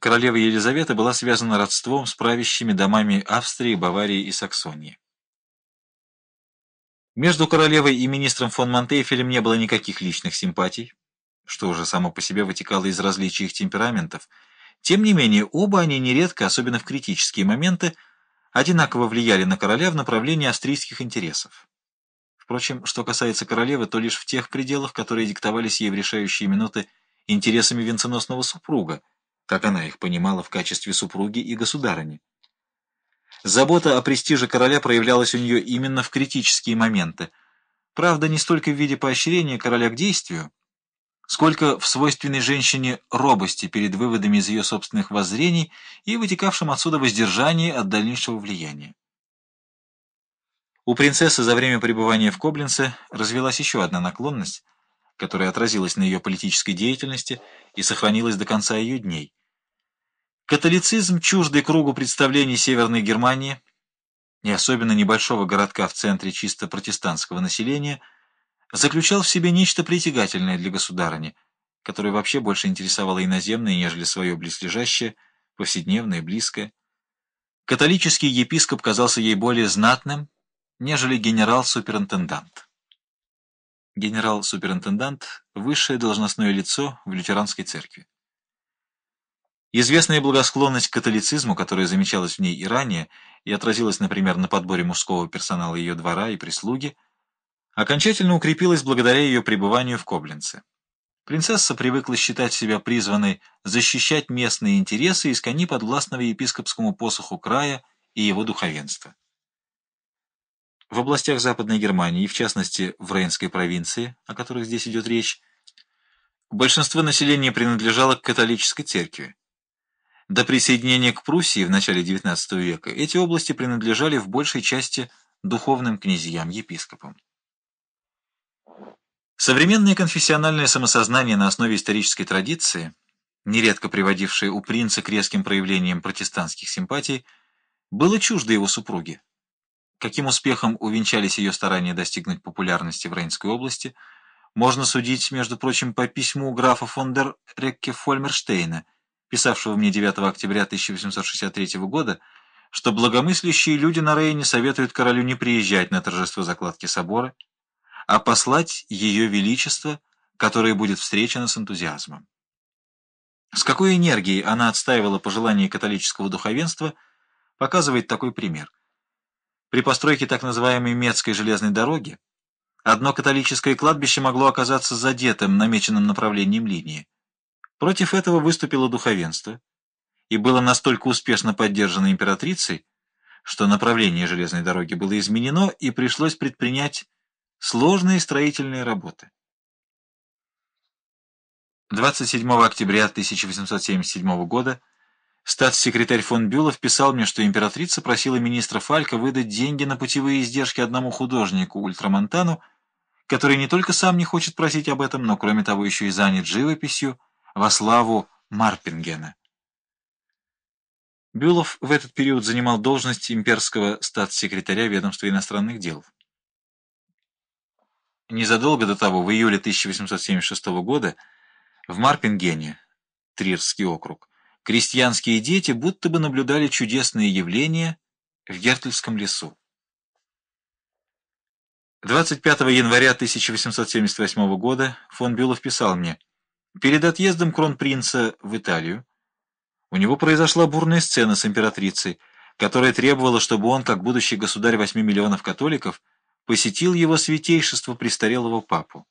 королева Елизавета была связана родством с правящими домами Австрии, Баварии и Саксонии. Между королевой и министром фон Монтейфелем не было никаких личных симпатий, что уже само по себе вытекало из различий их темпераментов. Тем не менее, оба они нередко, особенно в критические моменты, одинаково влияли на короля в направлении австрийских интересов. Впрочем, что касается королевы, то лишь в тех пределах, которые диктовались ей в решающие минуты интересами венценосного супруга, как она их понимала в качестве супруги и государыни. Забота о престиже короля проявлялась у нее именно в критические моменты. Правда, не столько в виде поощрения короля к действию, сколько в свойственной женщине робости перед выводами из ее собственных воззрений и вытекавшем отсюда воздержании от дальнейшего влияния. У принцессы за время пребывания в Коблинце развелась еще одна наклонность, которая отразилась на ее политической деятельности и сохранилась до конца ее дней. Католицизм, чуждый кругу представлений Северной Германии и особенно небольшого городка в центре чисто протестантского населения, заключал в себе нечто притягательное для государыни, которое вообще больше интересовало иноземное, нежели свое близлежащее, повседневное, близкое. Католический епископ казался ей более знатным, нежели генерал-суперинтендант. Генерал-суперинтендант – высшее должностное лицо в лютеранской церкви. Известная благосклонность к католицизму, которая замечалась в ней и ранее, и отразилась, например, на подборе мужского персонала ее двора и прислуги, окончательно укрепилась благодаря ее пребыванию в Коблинце. Принцесса привыкла считать себя призванной защищать местные интересы из кони подвластного епископскому посоху края и его духовенства. В областях Западной Германии, в частности в Рейнской провинции, о которых здесь идет речь, большинство населения принадлежало к католической церкви. До присоединения к Пруссии в начале XIX века эти области принадлежали в большей части духовным князьям-епископам. Современное конфессиональное самосознание на основе исторической традиции, нередко приводившее у принца к резким проявлениям протестантских симпатий, было чуждо его супруге. Каким успехом увенчались ее старания достигнуть популярности в Рейнской области, можно судить, между прочим, по письму графа фон дер Рекке Фольмерштейна, писавшего мне 9 октября 1863 года, что благомыслящие люди на Рейне советуют королю не приезжать на торжество закладки собора, а послать ее величество, которое будет встречено с энтузиазмом. С какой энергией она отстаивала пожелания католического духовенства, показывает такой пример – при постройке так называемой Метской железной дороги одно католическое кладбище могло оказаться задетым намеченным направлением линии. Против этого выступило духовенство и было настолько успешно поддержано императрицей, что направление железной дороги было изменено и пришлось предпринять сложные строительные работы. 27 октября 1877 года Статс-секретарь фон Бюлов писал мне, что императрица просила министра Фалька выдать деньги на путевые издержки одному художнику, Ультрамонтану, который не только сам не хочет просить об этом, но, кроме того, еще и занят живописью во славу Марпингена. Бюлов в этот период занимал должность имперского статс-секретаря ведомства иностранных дел. Незадолго до того, в июле 1876 года, в Марпингене, Трирский округ, крестьянские дети будто бы наблюдали чудесные явления в Гертельском лесу. 25 января 1878 года фон Бюлов писал мне, «Перед отъездом кронпринца в Италию у него произошла бурная сцена с императрицей, которая требовала, чтобы он, как будущий государь 8 миллионов католиков, посетил его святейшество престарелого папу.